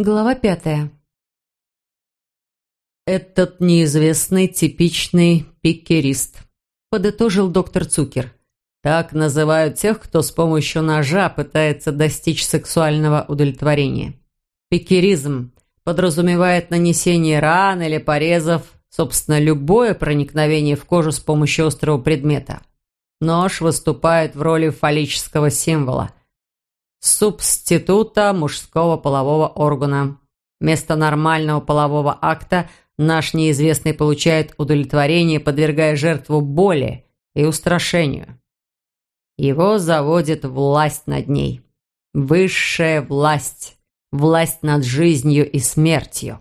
Глава пятая. «Этот неизвестный типичный пикерист», – подытожил доктор Цукер. «Так называют тех, кто с помощью ножа пытается достичь сексуального удовлетворения. Пикеризм подразумевает нанесение ран или порезов, собственно, любое проникновение в кожу с помощью острого предмета. Нож выступает в роли фаллического символа – субститута мужского полового органа. Вместо нормального полового акта наш неизвестный получает удовлетворение, подвергая жертву боли и устрашению. Его заводит власть над ней. Высшая власть. Власть над жизнью и смертью.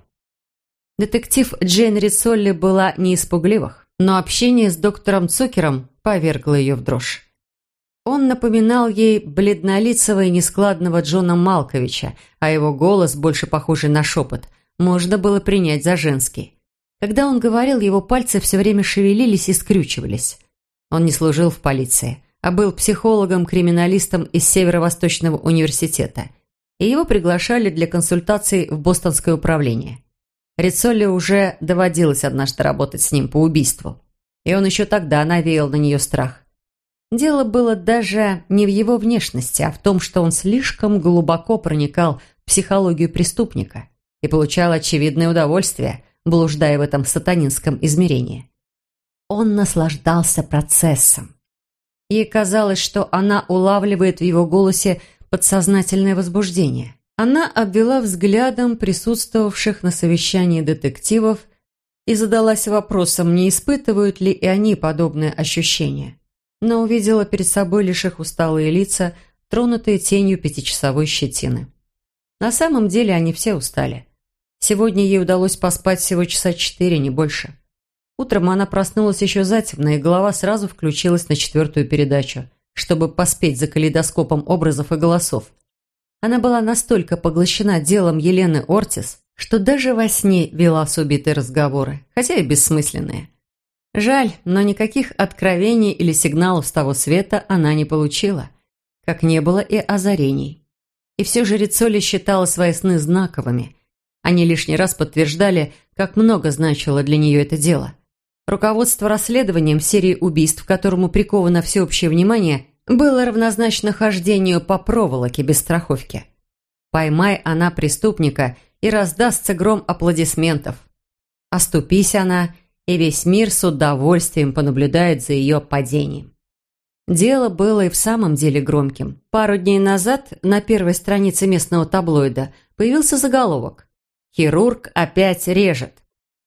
Детектив Джейн Рицолли была не из пугливых, но общение с доктором Цукером повергло ее в дрожь. Он напоминал ей бледнолицего и нескладного Джона Малковича, а его голос, больше похожий на шепот, можно было принять за женский. Когда он говорил, его пальцы все время шевелились и скрючивались. Он не служил в полиции, а был психологом-криминалистом из Северо-Восточного университета, и его приглашали для консультаций в Бостонское управление. Рицолли уже доводилось однажды работать с ним по убийству, и он еще тогда навеял на нее страх. Дело было даже не в его внешности, а в том, что он слишком глубоко проникал в психологию преступника и получал очевидное удовольствие, блуждая в этом сатанинском измерении. Он наслаждался процессом. Ей казалось, что она улавливает в его голосе подсознательное возбуждение. Она обвела взглядом присутствовавших на совещании детективов и задалась вопросом, не испытывают ли и они подобное ощущение но увидела перед собой лишь их усталые лица, тронутые тенью пятичасовой щетины. На самом деле они все устали. Сегодня ей удалось поспать всего часа четыре, не больше. Утром она проснулась еще затемно, и голова сразу включилась на четвертую передачу, чтобы поспеть за калейдоскопом образов и голосов. Она была настолько поглощена делом Елены Ортис, что даже во сне вела с убитой разговоры, хотя и бессмысленные. Жаль, но никаких откровений или сигналов с того света она не получила, как не было и озарений. И все же Рицоли считала свои сны знаковыми. Они лишний раз подтверждали, как много значило для нее это дело. Руководство расследованием серии убийств, которому приковано всеобщее внимание, было равнозначно хождению по проволоке без страховки. Поймай она преступника, и раздастся гром аплодисментов. Оступись она – и весь мир с удовольствием понаблюдает за ее падением. Дело было и в самом деле громким. Пару дней назад на первой странице местного таблоида появился заголовок «Хирург опять режет».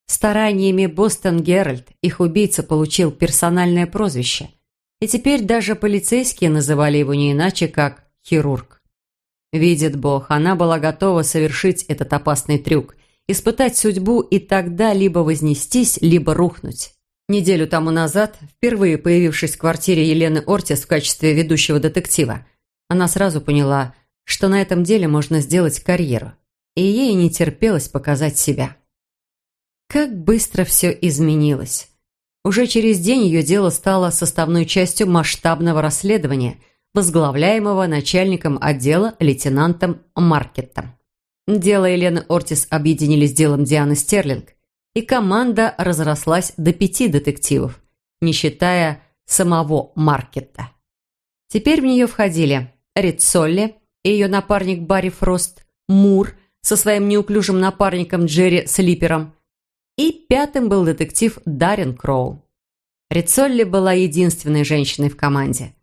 Стараниями Бостон Геральт их убийца получил персональное прозвище. И теперь даже полицейские называли его не иначе, как «хирург». Видит Бог, она была готова совершить этот опасный трюк – испытать судьбу и тогда либо вознестись, либо рухнуть. Неделю тому назад, впервые появившись в квартире Елены Ортис в качестве ведущего детектива, она сразу поняла, что на этом деле можно сделать карьеру, и ей не терпелось показать себя. Как быстро все изменилось. Уже через день ее дело стало составной частью масштабного расследования, возглавляемого начальником отдела лейтенантом Маркетом. Дело Елены Ортис объединили с делом Дианы Стерлинг, и команда разрослась до пяти детективов, не считая самого Маркета. Теперь в нее входили Рицолли и ее напарник Барри Фрост, Мур со своим неуклюжим напарником Джерри Слипером, и пятым был детектив Даррен Кроу. Рицолли была единственной женщиной в команде.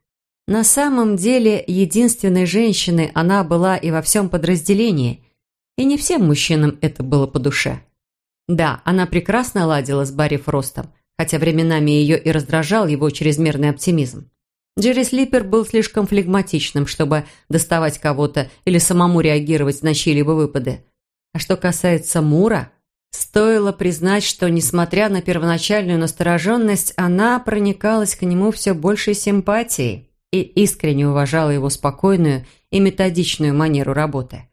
На самом деле, единственной женщиной она была и во всем подразделении – и не всем мужчинам это было по душе. Да, она прекрасно ладила с Барри Фростом, хотя временами ее и раздражал его чрезмерный оптимизм. Джерри Слипер был слишком флегматичным, чтобы доставать кого-то или самому реагировать на чьи-либо выпады. А что касается Мура, стоило признать, что, несмотря на первоначальную настороженность, она проникалась к нему все большей симпатией и искренне уважала его спокойную и методичную манеру работы.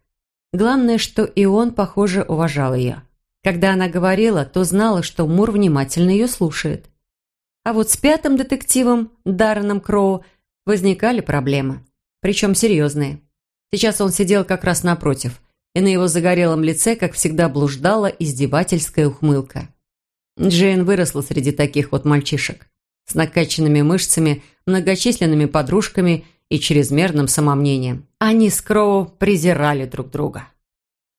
Главное, что и он, похоже, уважал ее. Когда она говорила, то знала, что Мур внимательно ее слушает. А вот с пятым детективом, Дарреном Кроу, возникали проблемы. Причем серьезные. Сейчас он сидел как раз напротив. и на его загорелом лице, как всегда, блуждала издевательская ухмылка. Джейн выросла среди таких вот мальчишек, с накачанными мышцами, многочисленными подружками и чрезмерным самомнением. Они с Кроу презирали друг друга.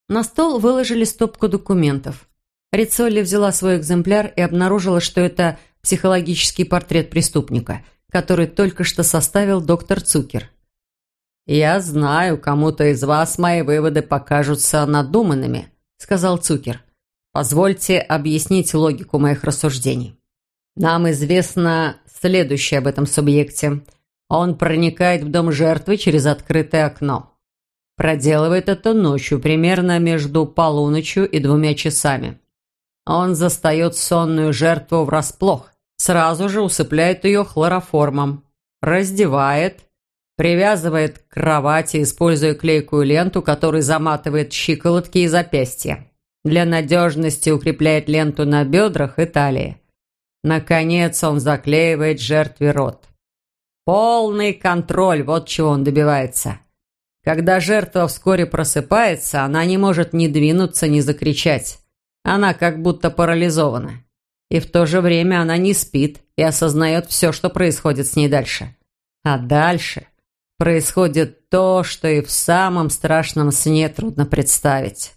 На стол выложили стопку документов. Рицолли взяла свой экземпляр и обнаружила, что это психологический портрет преступника, который только что составил доктор Цукер. «Я знаю, кому-то из вас мои выводы покажутся надуманными», сказал Цукер. «Позвольте объяснить логику моих рассуждений. Нам известно следующее об этом субъекте. Он проникает в дом жертвы через открытое окно. Проделывает это ночью, примерно между полуночью и двумя часами. Он застает сонную жертву врасплох, сразу же усыпляет ее хлороформом, раздевает, привязывает к кровати, используя клейкую ленту, которой заматывает щиколотки и запястья. Для надежности укрепляет ленту на бедрах и талии. Наконец он заклеивает жертве рот. Полный контроль, вот чего он добивается. Когда жертва вскоре просыпается, она не может ни двинуться, ни закричать. Она как будто парализована. И в то же время она не спит и осознает все, что происходит с ней дальше. А дальше происходит то, что и в самом страшном сне трудно представить.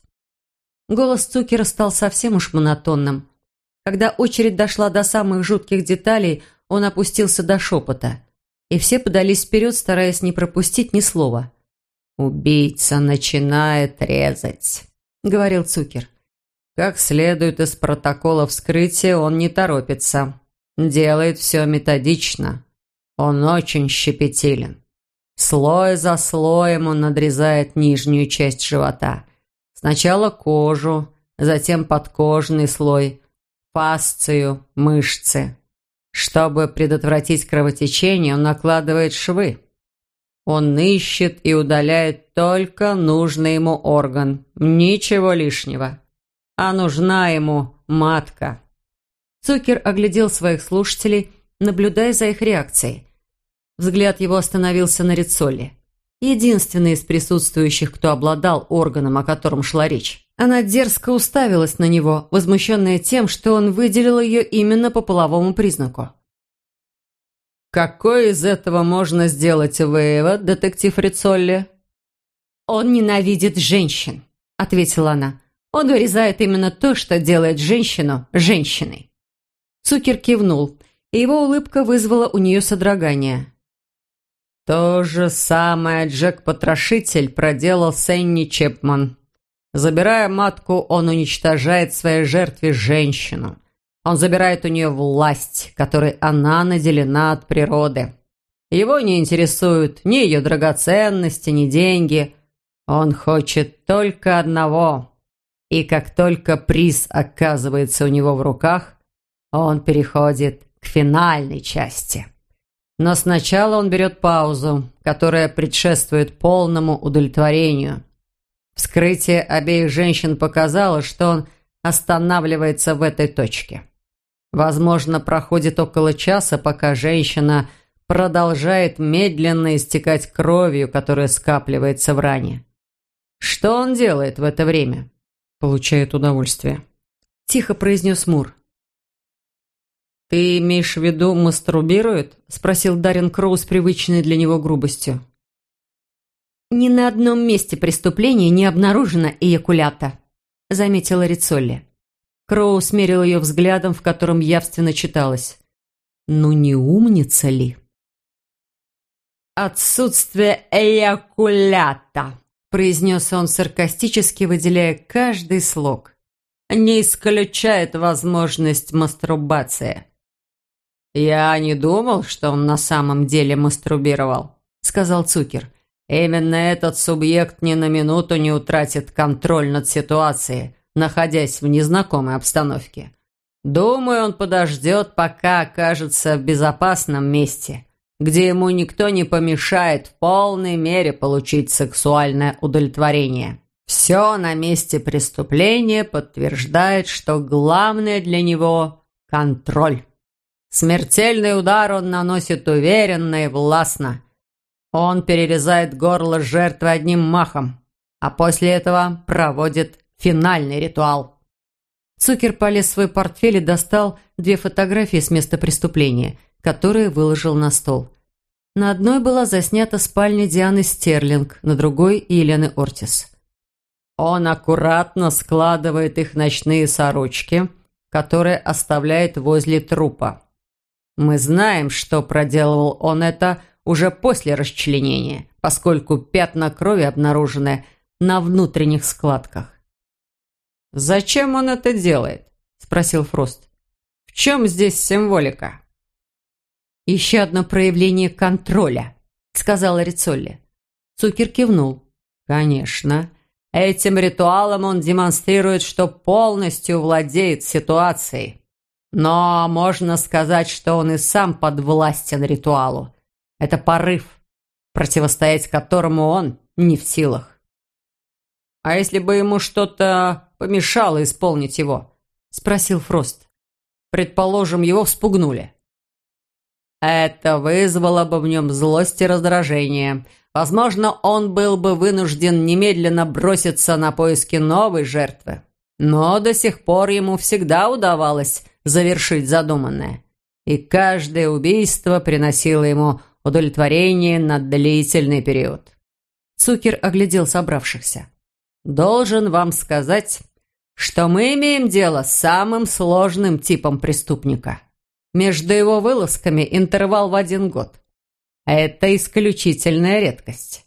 Голос Цукера стал совсем уж монотонным. Когда очередь дошла до самых жутких деталей, он опустился до шепота. И все подались вперед, стараясь не пропустить ни слова. «Убийца начинает резать», — говорил Цукер. «Как следует из протокола вскрытия, он не торопится. Делает все методично. Он очень щепетилен. Слой за слоем он надрезает нижнюю часть живота. Сначала кожу, затем подкожный слой, фасцию, мышцы. Чтобы предотвратить кровотечение, он накладывает швы. Он ищет и удаляет только нужный ему орган. Ничего лишнего. А нужна ему матка. Цукер оглядел своих слушателей, наблюдая за их реакцией. Взгляд его остановился на Рицолли. Единственный из присутствующих, кто обладал органом, о котором шла речь. Она дерзко уставилась на него, возмущенная тем, что он выделил ее именно по половому признаку. «Какой из этого можно сделать вывод, детектив Рицолли?» «Он ненавидит женщин», — ответила она. «Он вырезает именно то, что делает женщину женщиной». Цукер кивнул, и его улыбка вызвала у нее содрогание. То же самое Джек-потрошитель проделал с Энни Чепман. Забирая матку, он уничтожает своей жертве женщину. Он забирает у нее власть, которой она наделена от природы. Его не интересуют ни ее драгоценности, ни деньги. Он хочет только одного. И как только приз оказывается у него в руках, он переходит к финальной части. Но сначала он берет паузу, которая предшествует полному удовлетворению. Вскрытие обеих женщин показало, что он останавливается в этой точке. Возможно, проходит около часа, пока женщина продолжает медленно истекать кровью, которая скапливается в ране. Что он делает в это время? Получает удовольствие. Тихо произнес Мур. «Ты имеешь в виду мастурбирует?» – спросил Дарин Кроу с привычной для него грубостью. «Ни на одном месте преступления не обнаружено эякулята», – заметила Рицолли. Кроу смерил ее взглядом, в котором явственно читалось. «Ну не умница ли?» «Отсутствие эякулята», – произнес он саркастически, выделяя каждый слог. «Не исключает возможность мастурбации». «Я не думал, что он на самом деле мастурбировал», – сказал Цукер. «Именно этот субъект ни на минуту не утратит контроль над ситуацией, находясь в незнакомой обстановке. Думаю, он подождет, пока окажется в безопасном месте, где ему никто не помешает в полной мере получить сексуальное удовлетворение. Все на месте преступления подтверждает, что главное для него – контроль. Смертельный удар он наносит уверенно и властно. Он перерезает горло жертвы одним махом. а после этого проводит финальный ритуал. Цукер полез в свой портфель и достал две фотографии с места преступления, которые выложил на стол. На одной была заснята спальня Дианы Стерлинг, на другой – Елены Ортис. Он аккуратно складывает их ночные сорочки, которые оставляет возле трупа. Мы знаем, что проделывал он это уже после расчленения, поскольку пятна крови обнаружены на внутренних складках. «Зачем он это делает?» – спросил Фрост. «В чем здесь символика?» «Еще одно проявление контроля», – сказала Рицолли. Цукер кивнул. «Конечно. Этим ритуалом он демонстрирует, что полностью владеет ситуацией. Но можно сказать, что он и сам подвластен ритуалу. Это порыв, противостоять которому он не в силах. «А если бы ему что-то помешало исполнить его?» – спросил Фрост. «Предположим, его вспугнули». Это вызвало бы в нем злость и раздражение. Возможно, он был бы вынужден немедленно броситься на поиски новой жертвы. Но до сих пор ему всегда удавалось завершить задуманное. И каждое убийство приносило ему удовлетворение на длительный период. Цукер оглядел собравшихся. «Должен вам сказать, что мы имеем дело с самым сложным типом преступника. Между его вылазками интервал в один год. Это исключительная редкость.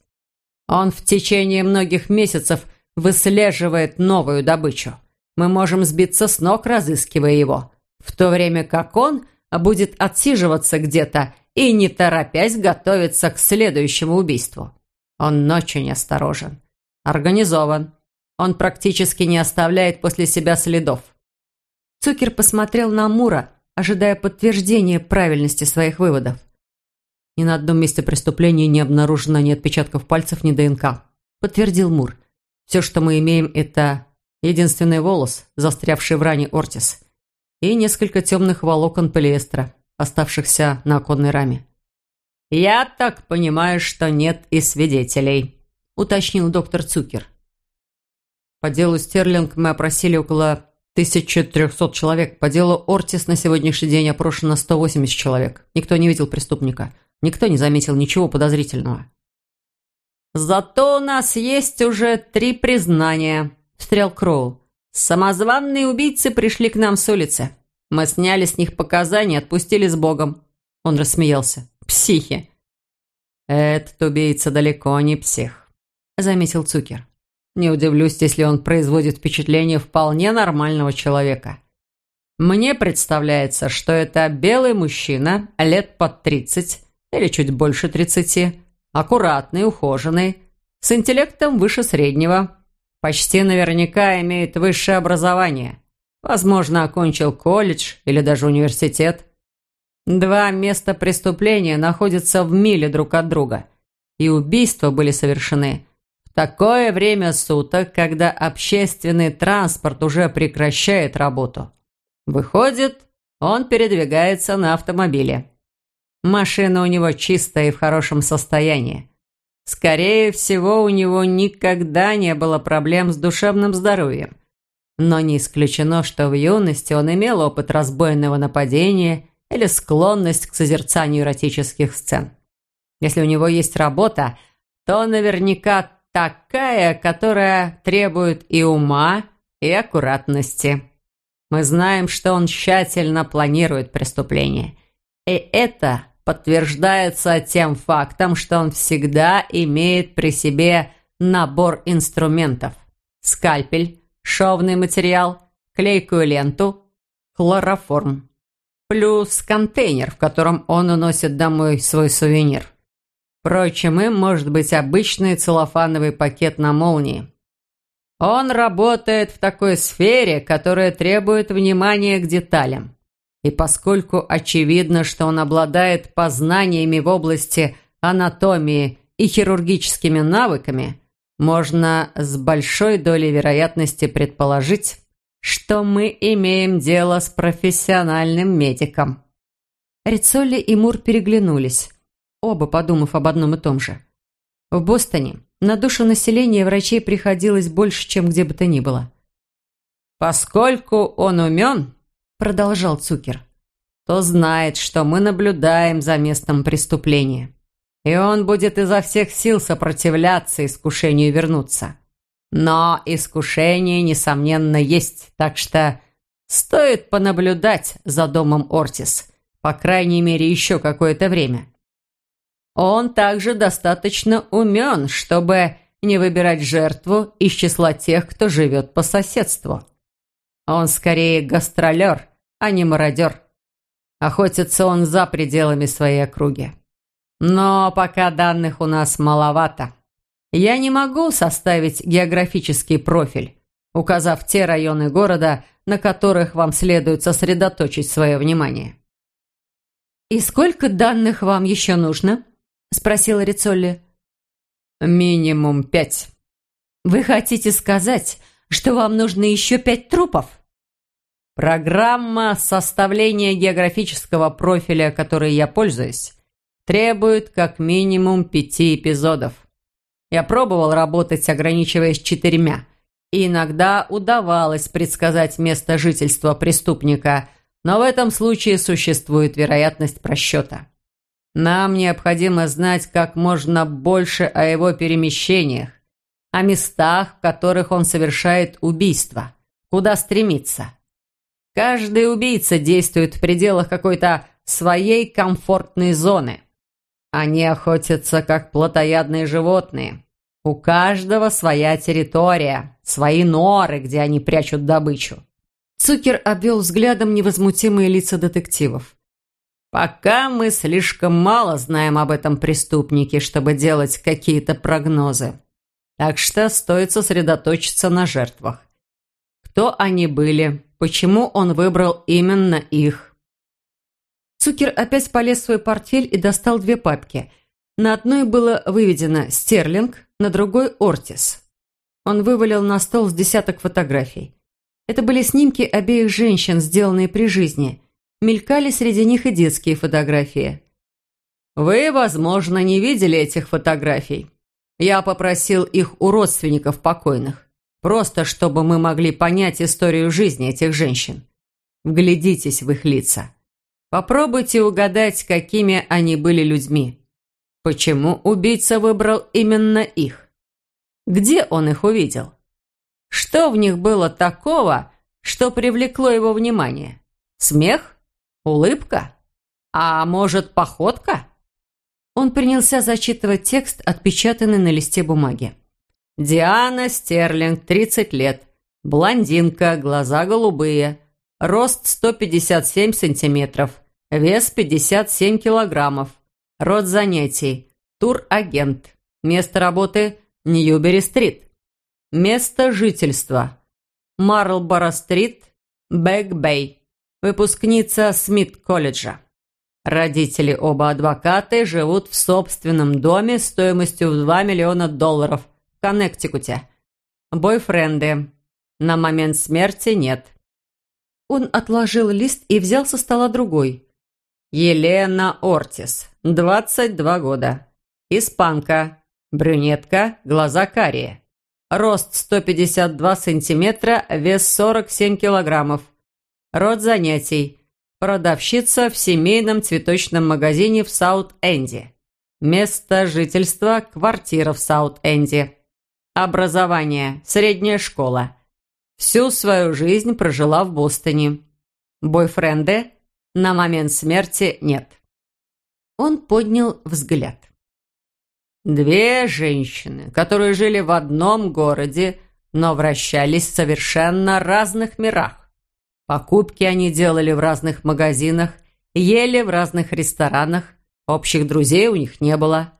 Он в течение многих месяцев выслеживает новую добычу. Мы можем сбиться с ног, разыскивая его, в то время как он будет отсиживаться где-то и, не торопясь, готовиться к следующему убийству. Он очень осторожен, организован. Он практически не оставляет после себя следов. Цукер посмотрел на Мура, ожидая подтверждения правильности своих выводов. Ни на одном месте преступления не обнаружено ни отпечатков пальцев, ни ДНК. Подтвердил Мур. Все, что мы имеем, это единственный волос, застрявший в ране Ортис, и несколько темных волокон полиэстера оставшихся на оконной раме. «Я так понимаю, что нет и свидетелей», – уточнил доктор Цукер. По делу Стерлинг мы опросили около 1300 человек. По делу Ортис на сегодняшний день опрошено 180 человек. Никто не видел преступника. Никто не заметил ничего подозрительного. «Зато у нас есть уже три признания», – встрял Кроул. «Самозванные убийцы пришли к нам с улицы. Мы сняли с них показания, отпустили с Богом». Он рассмеялся. «Психи». «Этот убийца далеко не псих», — заметил Цукер. «Не удивлюсь, если он производит впечатление вполне нормального человека. Мне представляется, что это белый мужчина, лет под тридцать или чуть больше тридцати, аккуратный, ухоженный, с интеллектом выше среднего, почти наверняка имеет высшее образование. Возможно, окончил колледж или даже университет. Два места преступления находятся в миле друг от друга, и убийства были совершены в такое время суток, когда общественный транспорт уже прекращает работу. Выходит, он передвигается на автомобиле. Машина у него чистая и в хорошем состоянии. Скорее всего, у него никогда не было проблем с душевным здоровьем. Но не исключено, что в юности он имел опыт разбойного нападения или склонность к созерцанию эротических сцен. Если у него есть работа, то наверняка такая, которая требует и ума, и аккуратности. Мы знаем, что он тщательно планирует преступление. И это подтверждается тем фактом, что он всегда имеет при себе набор инструментов. Скальпель, шовный материал, клейкую ленту, хлороформ. Плюс контейнер, в котором он уносит домой свой сувенир. Впрочем, им может быть обычный целлофановый пакет на молнии. Он работает в такой сфере, которая требует внимания к деталям. И поскольку очевидно, что он обладает познаниями в области анатомии и хирургическими навыками, можно с большой долей вероятности предположить, что мы имеем дело с профессиональным медиком». Рицолли и Мур переглянулись, оба подумав об одном и том же. В Бостоне На душу населения врачей приходилось больше, чем где бы то ни было. «Поскольку он умен», — продолжал Цукер, то знает, что мы наблюдаем за местом преступления. И он будет изо всех сил сопротивляться искушению вернуться. Но искушение, несомненно, есть, так что стоит понаблюдать за домом Ортис, по крайней мере, еще какое-то время. Он также достаточно умен, чтобы не выбирать жертву из числа тех, кто живет по соседству. Он скорее гастролер, а не мародер. Охотится он за пределами своей округи. Но пока данных у нас маловато. Я не могу составить географический профиль, указав те районы города, на которых вам следует сосредоточить свое внимание. «И сколько данных вам еще нужно?» – спросила Рицолли. «Минимум пять». «Вы хотите сказать, что вам нужно еще пять трупов?» Программа составления географического профиля, которой я пользуюсь, требует как минимум пяти эпизодов. Я пробовал работать, ограничиваясь четырьмя, и иногда удавалось предсказать место жительства преступника, но в этом случае существует вероятность просчета. Нам необходимо знать как можно больше о его перемещениях, о местах, в которых он совершает убийство, куда стремится. Каждый убийца действует в пределах какой-то своей комфортной зоны. Они охотятся, как плотоядные животные. У каждого своя территория, свои норы, где они прячут добычу. Цукер обвел взглядом невозмутимые лица детективов. «Пока мы слишком мало знаем об этом преступнике, чтобы делать какие-то прогнозы. Так что стоит сосредоточиться на жертвах. Кто они были, Почему он выбрал именно их? Цукер опять полез в свой портфель и достал две папки. На одной было выведено «Стерлинг», на другой «Ортис». Он вывалил на стол с десяток фотографий. Это были снимки обеих женщин, сделанные при жизни. Мелькали среди них и детские фотографии. «Вы, возможно, не видели этих фотографий. Я попросил их у родственников покойных. Просто чтобы мы могли понять историю жизни этих женщин. Вглядитесь в их лица. Попробуйте угадать, какими они были людьми. Почему убийца выбрал именно их? Где он их увидел? Что в них было такого, что привлекло его внимание? Смех? Улыбка? А может, походка? Он принялся зачитывать текст, отпечатанный на листе бумаги. Диана Стерлинг, 30 лет. Блондинка, глаза голубые. Рост 157 сантиметров. Вес 57 килограммов. Род занятий. Турагент. Место работы – Ньюбери-стрит. Место жительства. Марлборо-стрит, Бэк-Бэй. Выпускница Смит-колледжа. Родители оба адвокаты живут в собственном доме стоимостью в 2 миллиона долларов Коннектикуте. Бойфренды. На момент смерти нет». Он отложил лист и взял со стола другой. «Елена Ортис, 22 года. Испанка. Брюнетка, глаза карие. Рост 152 сантиметра, вес 47 килограммов. Род занятий. Продавщица в семейном цветочном магазине в Саут-Энди. Место жительства – квартира в Саут-Энди. Образование. Средняя школа. Всю свою жизнь прожила в Бостоне. Бойфренды? На момент смерти нет. Он поднял взгляд. Две женщины, которые жили в одном городе, но вращались в совершенно разных мирах. Покупки они делали в разных магазинах, ели в разных ресторанах, общих друзей у них не было.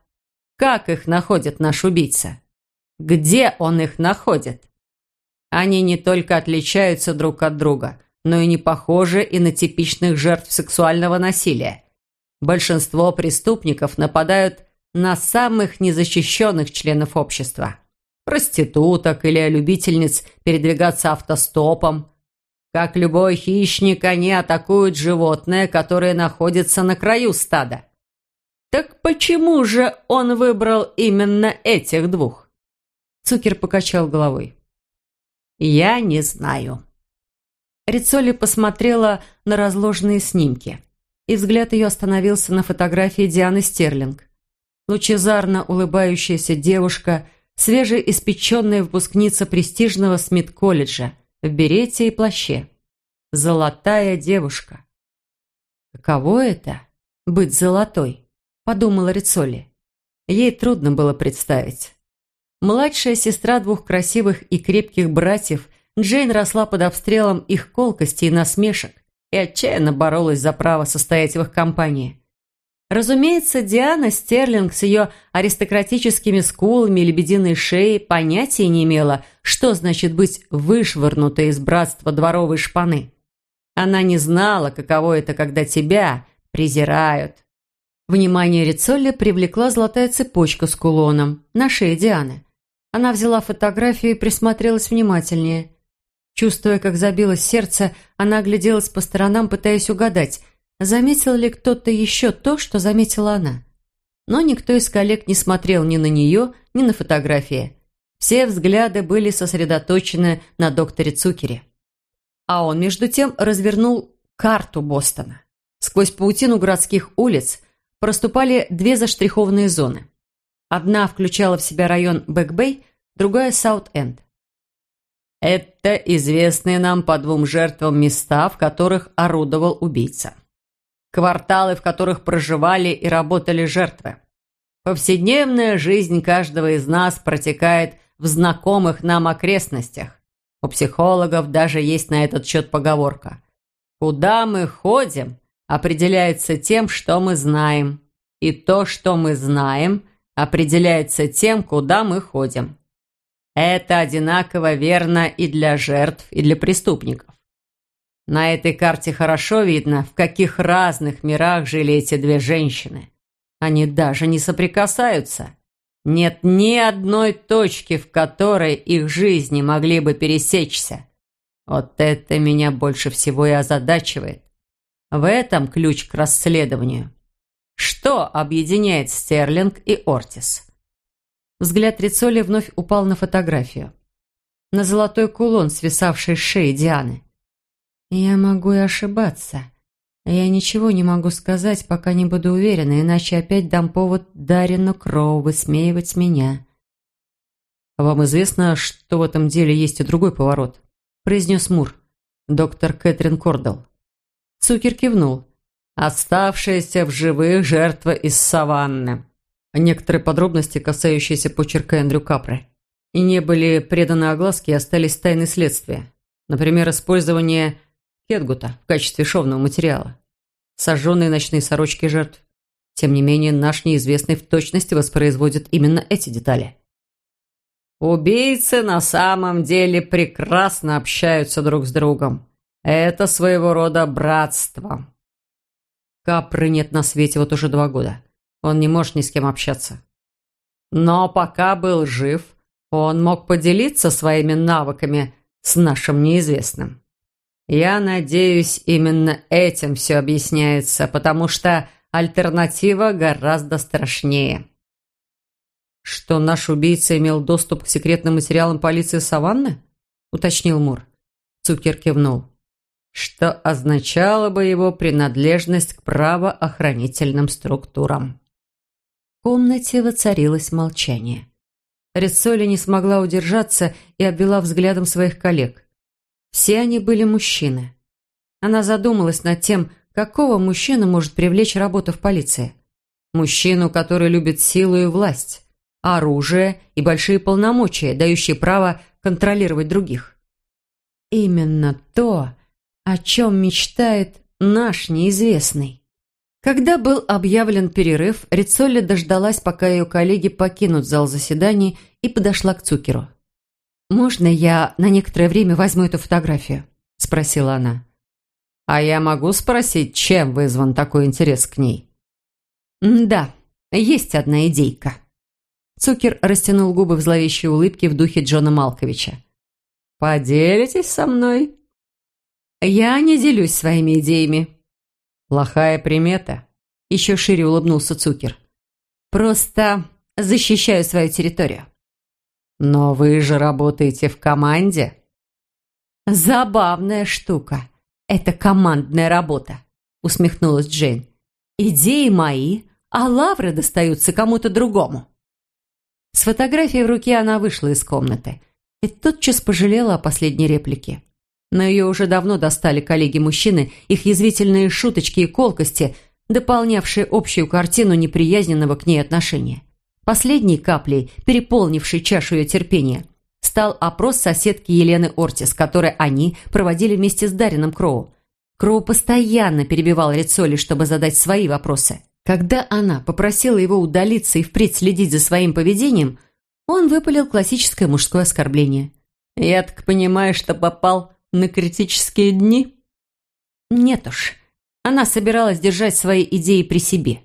Как их находит наш убийца? Где он их находит? Они не только отличаются друг от друга, но и не похожи и на типичных жертв сексуального насилия. Большинство преступников нападают на самых незащищенных членов общества. Проституток или любительниц передвигаться автостопом. Как любой хищник, они атакуют животное, которое находится на краю стада. Так почему же он выбрал именно этих двух? Цукер покачал головой. «Я не знаю». Рицоли посмотрела на разложенные снимки, и взгляд ее остановился на фотографии Дианы Стерлинг. Лучезарно улыбающаяся девушка, свежеиспеченная выпускница престижного Смит-колледжа в берете и плаще. Золотая девушка. «Каково это — быть золотой?» – подумала Рицоли. Ей трудно было представить. Младшая сестра двух красивых и крепких братьев, Джейн росла под обстрелом их колкости и насмешек и отчаянно боролась за право состоять в их компании. Разумеется, Диана Стерлинг с ее аристократическими скулами и лебединой шеей понятия не имела, что значит быть вышвырнутой из братства дворовой шпаны. Она не знала, каково это, когда тебя презирают. Внимание Рицолли привлекла золотая цепочка с кулоном на шее Дианы. Она взяла фотографию и присмотрелась внимательнее. Чувствуя, как забилось сердце, она огляделась по сторонам, пытаясь угадать, заметил ли кто-то еще то, что заметила она. Но никто из коллег не смотрел ни на нее, ни на фотографии. Все взгляды были сосредоточены на докторе Цукере. А он, между тем, развернул карту Бостона. Сквозь паутину городских улиц проступали две заштрихованные зоны. Одна включала в себя район Бэк-Бэй, другая – Саут-Энд. Это известные нам по двум жертвам места, в которых орудовал убийца. Кварталы, в которых проживали и работали жертвы. Повседневная жизнь каждого из нас протекает в знакомых нам окрестностях. У психологов даже есть на этот счет поговорка. Куда мы ходим, определяется тем, что мы знаем. И то, что мы знаем, определяется тем, куда мы ходим. Это одинаково верно и для жертв, и для преступников. На этой карте хорошо видно, в каких разных мирах жили эти две женщины. Они даже не соприкасаются. Нет ни одной точки, в которой их жизни могли бы пересечься. Вот это меня больше всего и озадачивает. В этом ключ к расследованию. Что объединяет Стерлинг и Ортис? Взгляд Рицоли вновь упал на фотографию. На золотой кулон, свисавший с шеи Дианы. «Я могу и ошибаться. Я ничего не могу сказать, пока не буду уверена, иначе опять дам повод Дарину Кроу высмеивать меня». «Вам известно, что в этом деле есть и другой поворот?» произнес Мур. Доктор Кэтрин Кордал. Цукер кивнул. «Оставшаяся в живых жертва из саванны». Некоторые подробности, касающиеся почерка Эндрю Капры, и не были преданы огласке и остались тайной следствия. Например, использование кетгута в качестве шовного материала. Сожженные ночные сорочки жертв. Тем не менее, наш неизвестный в точности воспроизводит именно эти детали. Убийцы на самом деле прекрасно общаются друг с другом. Это своего рода братство. Капры нет на свете вот уже два года. Он не может ни с кем общаться. Но пока был жив, он мог поделиться своими навыками с нашим неизвестным. Я надеюсь, именно этим все объясняется, потому что альтернатива гораздо страшнее. «Что наш убийца имел доступ к секретным материалам полиции Саванны?» – уточнил Мур. Цукер кивнул. «Что означало бы его принадлежность к правоохранительным структурам?» В комнате воцарилось молчание. Рицоли не смогла удержаться и обвела взглядом своих коллег. Все они были мужчины. Она задумалась над тем, какого мужчина может привлечь работу в полиции. Мужчину, который любит силу и власть, оружие и большие полномочия, дающие право контролировать других. Именно то, о чем мечтает наш неизвестный. Когда был объявлен перерыв, Рицолли дождалась, пока ее коллеги покинут зал заседаний, и подошла к Цукеру. «Можно я на некоторое время возьму эту фотографию?» – спросила она. «А я могу спросить, чем вызван такой интерес к ней?» «Да, есть одна идейка». Цукер растянул губы в зловещей улыбке в духе Джона Малковича. «Поделитесь со мной?» «Я не делюсь своими идеями», «Плохая примета», – еще шире улыбнулся Цукер. «Просто защищаю свою территорию». «Но вы же работаете в команде?» «Забавная штука. Это командная работа», — усмехнулась Джейн. «Идеи мои, а лавры достаются кому-то другому». С фотографией в руке она вышла из комнаты и тотчас пожалела о последней реплике. Но ее уже давно достали коллеги-мужчины, их язвительные шуточки и колкости, дополнявшие общую картину неприязненного к ней отношения. Последней каплей, переполнившей чашу ее терпения, стал опрос соседки Елены Ортис, который они проводили вместе с Дарином Кроу. Кроу постоянно перебивал Рицоли, чтобы задать свои вопросы. Когда она попросила его удалиться и впредь следить за своим поведением, он выпалил классическое мужское оскорбление. «Я так понимаю, что попал на критические дни?» Нет уж. Она собиралась держать свои идеи при себе.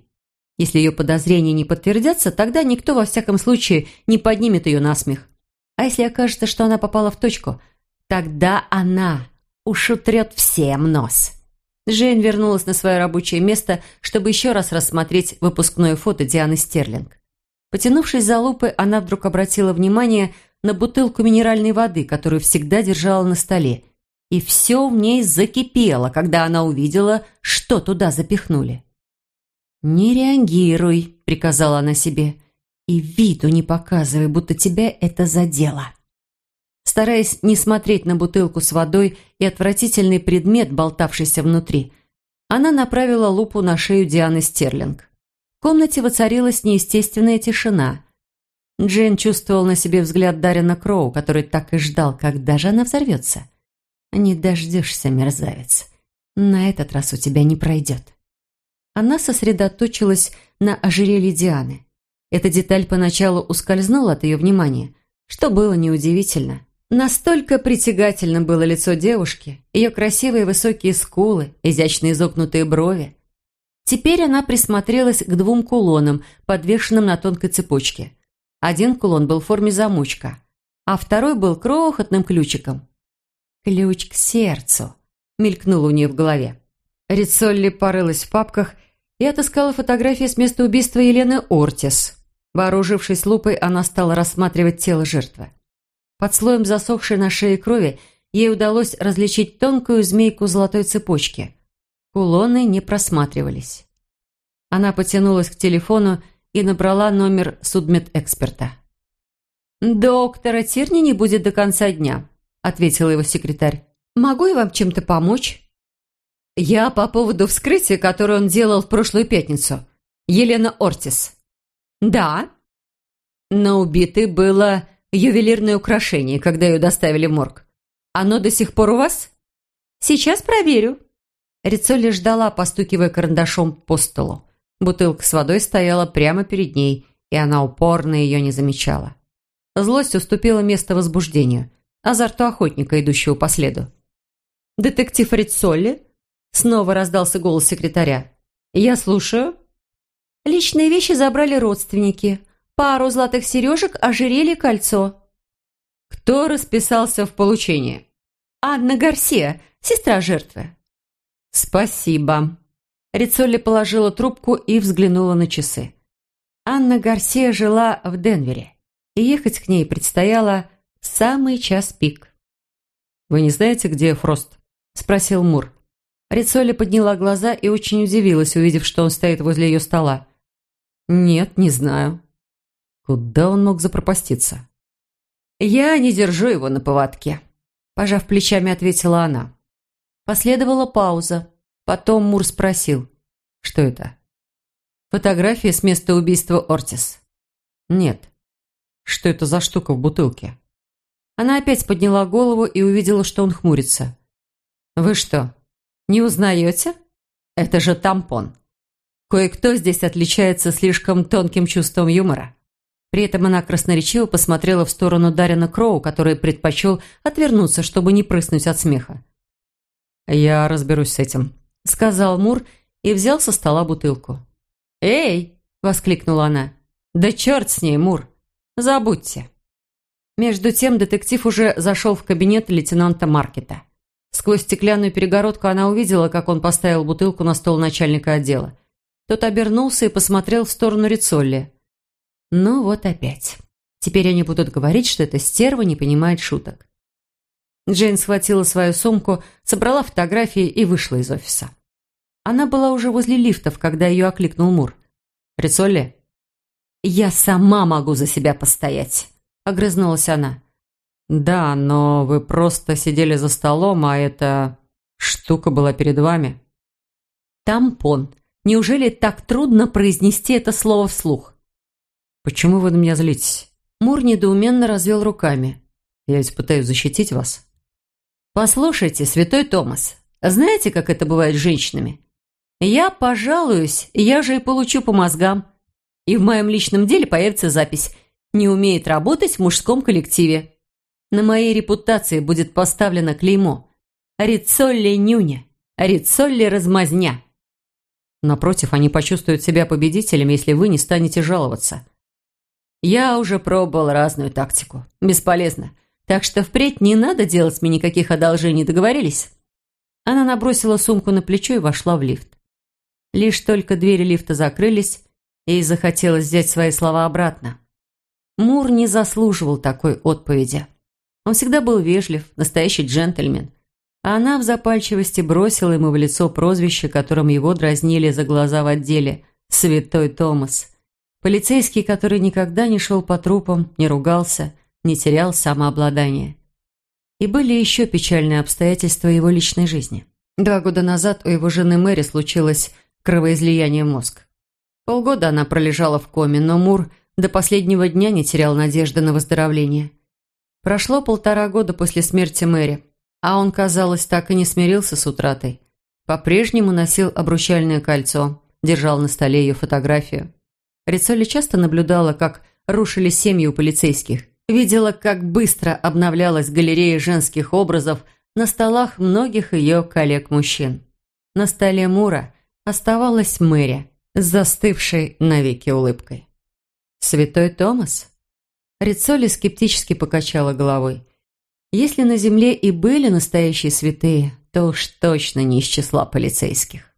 Если ее подозрения не подтвердятся, тогда никто во всяком случае не поднимет ее на смех. А если окажется, что она попала в точку, тогда она ушутрет всем нос. Джейн вернулась на свое рабочее место, чтобы еще раз рассмотреть выпускное фото Дианы Стерлинг. Потянувшись за лупой, она вдруг обратила внимание на бутылку минеральной воды, которую всегда держала на столе, и все в ней закипело, когда она увидела, что туда запихнули. «Не реагируй», — приказала она себе, — «и виду не показывай, будто тебя это задело». Стараясь не смотреть на бутылку с водой и отвратительный предмет, болтавшийся внутри, она направила лупу на шею Дианы Стерлинг. В комнате воцарилась неестественная тишина. Джейн чувствовал на себе взгляд Дарина Кроу, который так и ждал, когда же она взорвется. «Не дождешься, мерзавец. На этот раз у тебя не пройдет». Она сосредоточилась на ожерелье Дианы. Эта деталь поначалу ускользнула от ее внимания, что было неудивительно. Настолько притягательным было лицо девушки, ее красивые высокие скулы, изящные изогнутые брови. Теперь она присмотрелась к двум кулонам, подвешенным на тонкой цепочке. Один кулон был в форме замочка, а второй был крохотным ключиком. «Ключ к сердцу», — мелькнуло у нее в голове. Рицолли порылась в папках и отыскала фотографии с места убийства Елены Ортис. Вооружившись лупой, она стала рассматривать тело жертвы. Под слоем засохшей на шее крови ей удалось различить тонкую змейку золотой цепочки. Кулоны не просматривались. Она потянулась к телефону и набрала номер судмедэксперта. «Доктора Тирни не будет до конца дня», — ответила его секретарь. «Могу я вам чем-то помочь?» «Я по поводу вскрытия, которое он делал в прошлую пятницу. Елена Ортис». «Да». «На убитой было ювелирное украшение, когда ее доставили в морг. Оно до сих пор у вас?» «Сейчас проверю». Рицолли ждала, постукивая карандашом по столу. Бутылка с водой стояла прямо перед ней, и она упорно ее не замечала. Злость уступила место возбуждению, азарту охотника, идущего по следу. «Детектив Рицолли?» Снова раздался голос секретаря. «Я слушаю». «Личные вещи забрали родственники пару золотых сережек, ожерелье, кольцо». «Кто расписался в получении?» «Анна Гарсия, сестра жертвы». «Спасибо». Рицолли положила трубку и взглянула на часы. Анна Гарсия жила в Денвере, и ехать к ней предстояло самый час пик. «Вы не знаете, где Фрост?» – спросил Мур. Рицолли подняла глаза и очень удивилась, увидев, что он стоит возле ее стола. «Нет, не знаю». Куда он мог запропаститься? «Я не держу его на поводке», – пожав плечами, ответила она. Последовала пауза. Потом Мур спросил. «Что это?» «Фотография с места убийства Ортис». «Нет». «Что это за штука в бутылке?» Она опять подняла голову и увидела, что он хмурится. «Вы что, не узнаете? Это же тампон. Кое-кто здесь отличается слишком тонким чувством юмора». При этом она красноречиво посмотрела в сторону Дарина Кроу, который предпочел отвернуться, чтобы не прыснуть от смеха. «Я разберусь с этим», — сказал Мур и взял со стола бутылку. «Эй!» — воскликнула она. «Да черт с ней, Мур! Забудьте!» Между тем детектив уже зашел в кабинет лейтенанта Маркета. Сквозь стеклянную перегородку она увидела, как он поставил бутылку на стол начальника отдела. Тот обернулся и посмотрел в сторону Рицолли. Ну вот опять. Теперь они будут говорить, что эта стерва не понимает шуток. Джейн схватила свою сумку, собрала фотографии и вышла из офиса. Она была уже возле лифтов, когда ее окликнул Мур. «Рицолли?» «Я сама могу за себя постоять», — огрызнулась она. «Да, но вы просто сидели за столом, а эта штука была перед вами». «Тампон. Неужели так трудно произнести это слово вслух?» «Почему вы на меня злитесь?» Мур недоуменно развел руками. «Я ведь пытаюсь защитить вас». «Послушайте, святой Томас, знаете, как это бывает с женщинами? Я пожалуюсь, я же и получу по мозгам. И в моем личном деле появится запись «Не умеет работать в мужском коллективе». На моей репутации будет поставлено клеймо «Рицолли нюня», «Рицолли размазня». Напротив, они почувствуют себя победителем, если вы не станете жаловаться. Я уже пробовал разную тактику. Бесполезно. Так что впредь не надо делать мне никаких одолжений, договорились?» Она набросила сумку на плечо и вошла в лифт. Лишь только двери лифта закрылись, ей захотелось взять свои слова обратно. Мур не заслуживал такой отповеди. Он всегда был вежлив, настоящий джентльмен. А она в запальчивости бросила ему в лицо прозвище, которым его дразнили за глаза в отделе «Святой Томас». Полицейский, который никогда не шел по трупам, не ругался, не терял самообладание. И были еще печальные обстоятельства его личной жизни. Два года назад у его жены Мэри случилось кровоизлияние в мозг. Полгода она пролежала в коме, но Мур до последнего дня не терял надежды на выздоровление. Прошло полтора года после смерти Мэри, а он, казалось, так и не смирился с утратой. По-прежнему носил обручальное кольцо, держал на столе ее фотографию. Рицоли часто наблюдала, как рушили семьи у полицейских, видела, как быстро обновлялась галерея женских образов на столах многих ее коллег-мужчин. На столе Мура оставалась Мэри, застывшей навеки улыбкой. «Святой Томас?» Рицоли скептически покачала головой. Если на земле и были настоящие святые, то уж точно не из числа полицейских.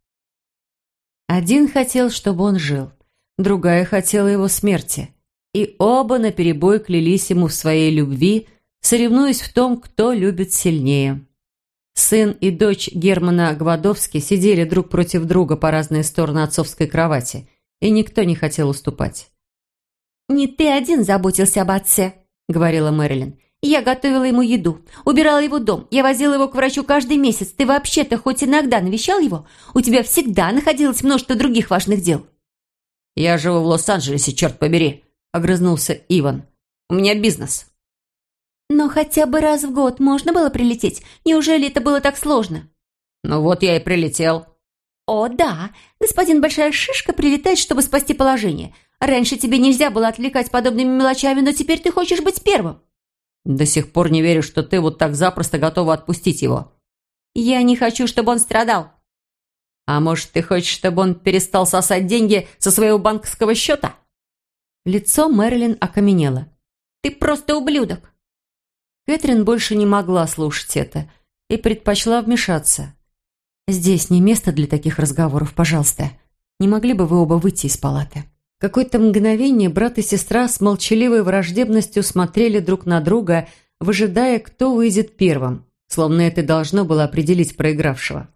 Один хотел, чтобы он жил, другая хотела его смерти, и оба наперебой клялись ему в своей любви, соревнуясь в том, кто любит сильнее. Сын и дочь Германа Гвадовски сидели друг против друга по разные стороны отцовской кровати, и никто не хотел уступать. «Не ты один заботился об отце», — говорила Мэрилин. «Я готовила ему еду, убирала его дом, я возила его к врачу каждый месяц. Ты вообще-то хоть иногда навещал его? У тебя всегда находилось множество других важных дел». «Я живу в Лос-Анджелесе, черт побери», — огрызнулся Иван. «У меня бизнес». «Но хотя бы раз в год можно было прилететь? Неужели это было так сложно?» «Ну вот я и прилетел». «О, да, господин Большая Шишка прилетает, чтобы спасти положение. Раньше тебе нельзя было отвлекать подобными мелочами, но теперь ты хочешь быть первым». «До сих пор не верю, что ты вот так запросто готова отпустить его». «Я не хочу, чтобы он страдал». «А может, ты хочешь, чтобы он перестал сосать деньги со своего банковского счета?» Лицо Мэрилин окаменело. «Ты просто ублюдок». Кэтрин больше не могла слушать это и предпочла вмешаться. «Здесь не место для таких разговоров, пожалуйста. Не могли бы вы оба выйти из палаты?» Какое-то мгновение брат и сестра с молчаливой враждебностью смотрели друг на друга, выжидая, кто выйдет первым, словно это должно было определить проигравшего.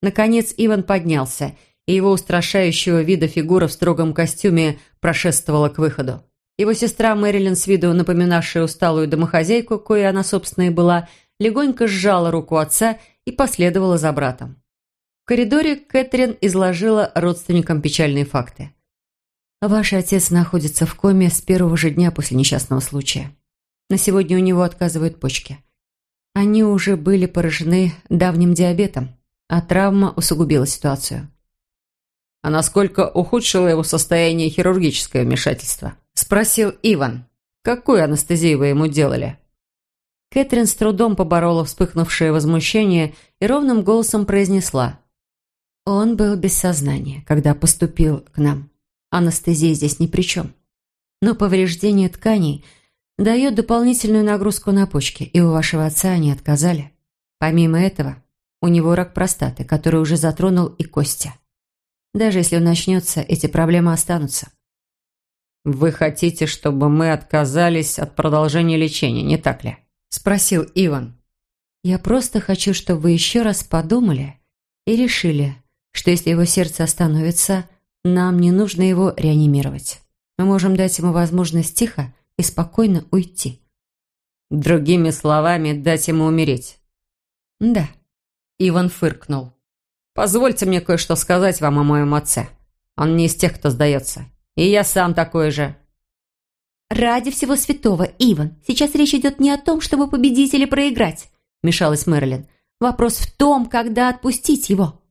Наконец Иван поднялся, и его устрашающего вида фигура в строгом костюме прошествовала к выходу. Его сестра Мэрилин, с виду напоминавшая усталую домохозяйку, кое она, собственно, и была, легонько сжала руку отца и последовала за братом. В коридоре Кэтрин изложила родственникам печальные факты. Ваш отец находится в коме с первого же дня после несчастного случая. На сегодня у него отказывают почки. Они уже были поражены давним диабетом, а травма усугубила ситуацию. «А насколько ухудшило его состояние хирургическое вмешательство?» – спросил Иван. «Какую анестезию вы ему делали?» Кэтрин с трудом поборола вспыхнувшее возмущение и ровным голосом произнесла. «Он был без сознания, когда поступил к нам. Анестезия здесь ни при чем. Но повреждение тканей дает дополнительную нагрузку на почки, и у вашего отца они отказали. Помимо этого, у него рак простаты, который уже затронул и кости. Даже если он начнется, эти проблемы останутся. «Вы хотите, чтобы мы отказались от продолжения лечения, не так ли?» – спросил Иван. «Я просто хочу, чтобы вы еще раз подумали и решили, что если его сердце остановится, нам не нужно его реанимировать. Мы можем дать ему возможность тихо и спокойно уйти». «Другими словами, дать ему умереть». «Да». Иван фыркнул. «Позвольте мне кое-что сказать вам о моем отце. Он не из тех, кто сдается. И я сам такой же». «Ради всего святого, Иван, сейчас речь идет не о том, чтобы победить или проиграть», мешалась Мэрилин. «Вопрос в том, когда отпустить его».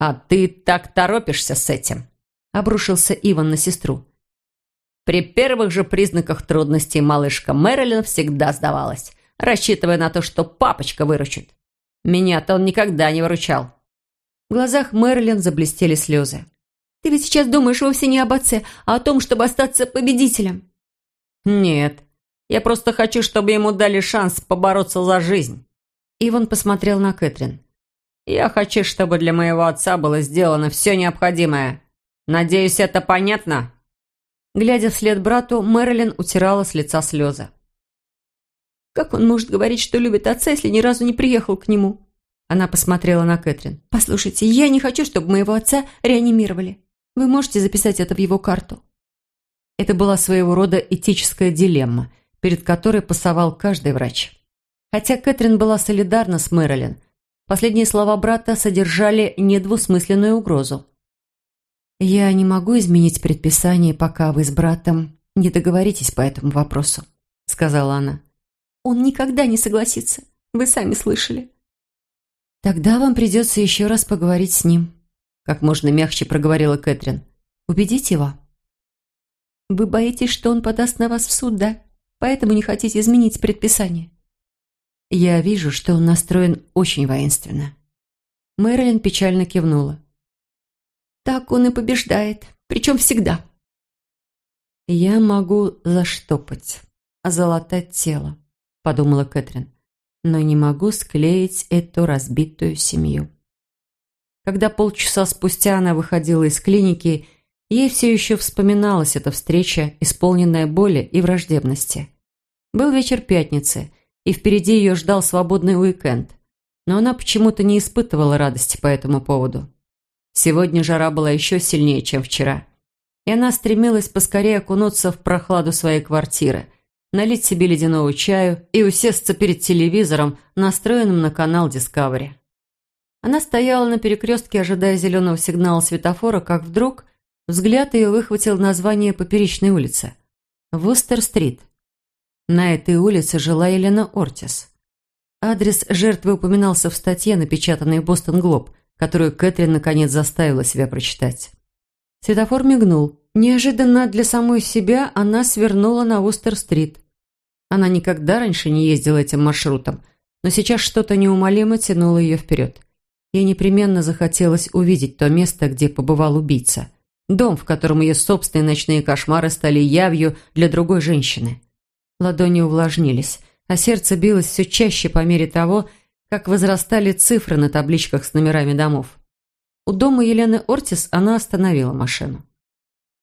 «А ты так торопишься с этим?» обрушился Иван на сестру. При первых же признаках трудностей малышка Мэрилин всегда сдавалась, рассчитывая на то, что папочка выручит. Меня-то он никогда не выручал. В глазах Мэрилин заблестели слезы. Ты ведь сейчас думаешь вовсе не об отце, а о том, чтобы остаться победителем». «Нет, я просто хочу, чтобы ему дали шанс побороться за жизнь». Иван посмотрел на Кэтрин. «Я хочу, чтобы для моего отца было сделано все необходимое. Надеюсь, это понятно?» Глядя вслед брату, Мэрилин утирала с лица слезы. «Как он может говорить, что любит отца, если ни разу не приехал к нему?» Она посмотрела на Кэтрин. «Послушайте, я не хочу, чтобы моего отца реанимировали. Вы можете записать это в его карту?» Это была своего рода этическая дилемма, перед которой пасовал каждый врач. Хотя Кэтрин была солидарна с Мэрилин, последние слова брата содержали недвусмысленную угрозу. «Я не могу изменить предписание, пока вы с братом не договоритесь по этому вопросу», — сказала она. «Он никогда не согласится. Вы сами слышали». «Тогда вам придется еще раз поговорить с ним», как можно мягче проговорила Кэтрин. «Убедите его». «Вы боитесь, что он подаст на вас в суд, да? Поэтому не хотите изменить предписание?» «Я вижу, что он настроен очень воинственно». Мэрилин печально кивнула. «Так он и побеждает, причем всегда». «Я могу заштопать, озолотать тело», — подумала Кэтрин, «но не могу склеить эту разбитую семью». Когда полчаса спустя она выходила из клиники, ей все еще вспоминалась эта встреча, исполненная боли и враждебности. Был вечер пятницы, и впереди ее ждал свободный уикенд, но она почему-то не испытывала радости по этому поводу. Сегодня жара была еще сильнее, чем вчера, и она стремилась поскорее окунуться в прохладу своей квартиры, налить себе ледяного чаю и усесться перед телевизором, настроенным на канал Discovery. Она стояла на перекрестке, ожидая зеленого сигнала светофора, как вдруг взгляд ее выхватил название поперечной улицы. Вустер-стрит. На этой улице жила Елена Ортис. Адрес жертвы упоминался в статье, напечатанной в «Бостон Глоб», которую Кэтрин наконец заставила себя прочитать. Светофор мигнул. Неожиданно для самой себя она свернула на Вустер-стрит. Она никогда раньше не ездила этим маршрутом, но сейчас что-то неумолимо тянуло ее вперед. Ей непременно захотелось увидеть то место, где побывал убийца. Дом, в котором ее собственные ночные кошмары стали явью для другой женщины. Ладони увлажнились, а сердце билось все чаще по мере того, как возрастали цифры на табличках с номерами домов. У дома Елены Ортис она остановила машину.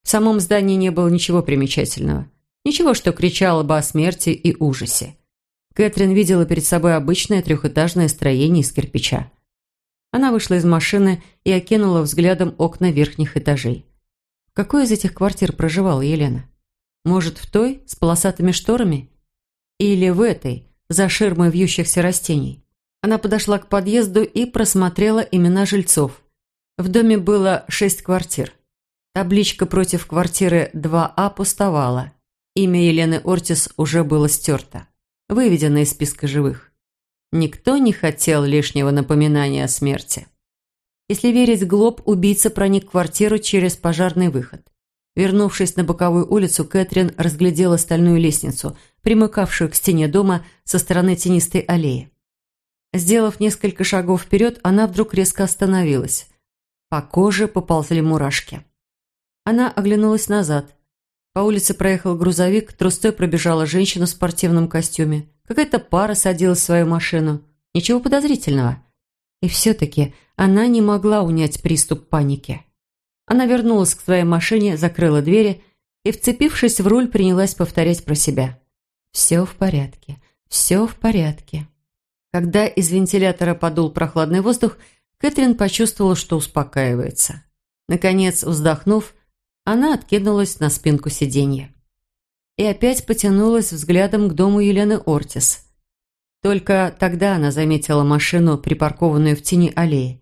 В самом здании не было ничего примечательного. Ничего, что кричало бы о смерти и ужасе. Кэтрин видела перед собой обычное трехэтажное строение из кирпича. Она вышла из машины и окинула взглядом окна верхних этажей. В какой из этих квартир проживала Елена? Может, в той, с полосатыми шторами? Или в этой, за ширмой вьющихся растений? Она подошла к подъезду и просмотрела имена жильцов. В доме было шесть квартир. Табличка против квартиры 2А пустовала. Имя Елены Ортис уже было стерто, выведено из списка живых. Никто не хотел лишнего напоминания о смерти. Если верить Глоб, убийца проник в квартиру через пожарный выход. Вернувшись на боковую улицу, Кэтрин разглядела стальную лестницу, примыкавшую к стене дома со стороны тенистой аллеи. Сделав несколько шагов вперед, она вдруг резко остановилась. По коже поползли мурашки. Она оглянулась назад. По улице проехал грузовик, трустой пробежала женщина в спортивном костюме. Какая-то пара садилась в свою машину. Ничего подозрительного. И все-таки она не могла унять приступ паники. Она вернулась к своей машине, закрыла двери и, вцепившись в руль, принялась повторять про себя. «Все в порядке, все в порядке». Когда из вентилятора подул прохладный воздух, Кэтрин почувствовала, что успокаивается. Наконец, вздохнув, она откинулась на спинку сиденья. И опять потянулась взглядом к дому Елены Ортис. Только тогда она заметила машину, припаркованную в тени аллеи,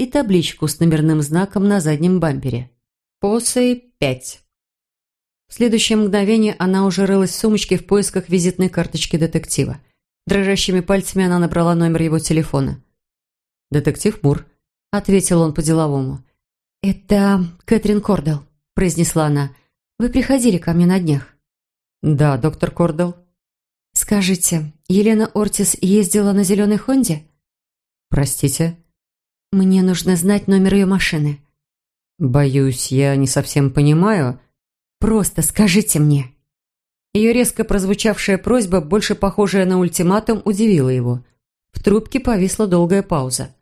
и табличку с номерным знаком на заднем бампере. «Посей 5». В следующее мгновение она уже рылась в сумочке в поисках визитной карточки детектива. Дрожащими пальцами она набрала номер его телефона. «Детектив Мур», — ответил он по-деловому. «Это Кэтрин Кордел», — произнесла она. «Вы приходили ко мне на днях?» «Да, доктор Кордел». «Скажите, Елена Ортис ездила на зеленой Хонде?» «Простите?» «Мне нужно знать номер ее машины». «Боюсь, я не совсем понимаю». «Просто скажите мне». Ее резко прозвучавшая просьба, больше похожая на ультиматум, удивила его. В трубке повисла долгая пауза.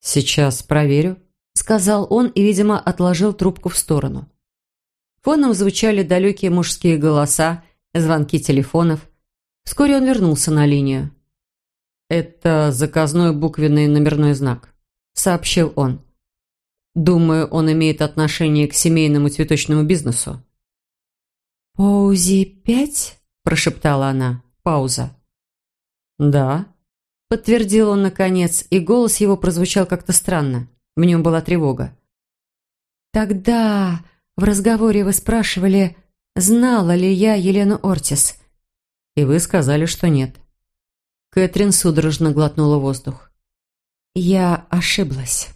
«Сейчас проверю», — сказал он и, видимо, отложил трубку в сторону. Фоном звучали далекие мужские голоса, звонки телефонов. Вскоре он вернулся на линию. «Это заказной буквенный номерной знак», — сообщил он. «Думаю, он имеет отношение к семейному цветочному бизнесу». «Паузи пять?» – прошептала она. Пауза. «Да», – подтвердил он наконец, и голос его прозвучал как-то странно. В нем была тревога. «Тогда в разговоре вы спрашивали, знала ли я Елену Ортис?» «И вы сказали, что нет». Кэтрин судорожно глотнула воздух. «Я ошиблась».